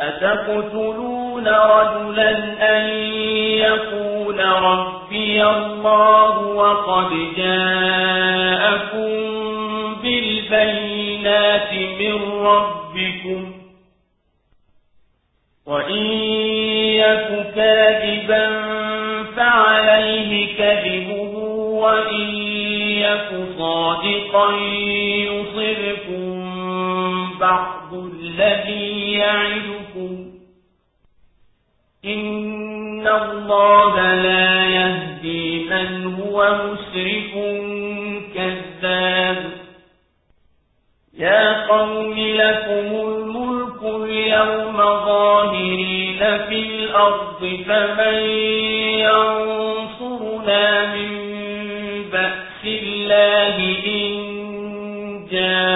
أتقتلون رجلا أن يقول ربي الله وقد جاءكم بالبينات من ربكم وإن يك كاذبا فعليه كذبه وإن يك صادقا يصركم بعض الذي يعدكم إن الله لا يهدي من هو مسرف كذاب. يا قوم لكم الملك اليوم ظاهرين في الأرض فمن ينصرنا من بأس الله إن جاءنا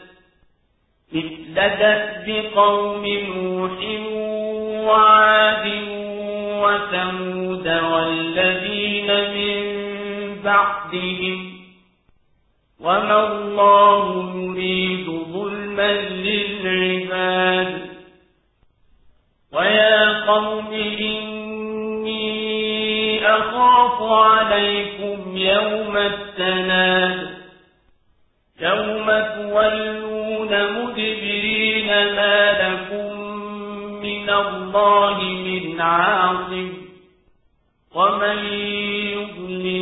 مثل دأب قوم نوح وعاد وثمود والذين من بعدهم وما الله يريد ظلما للعباد ويا قوم إني أخاف عليكم يوم التناد يوم تولون مدبرين ما لكم من الله من عاصم ومن يضلل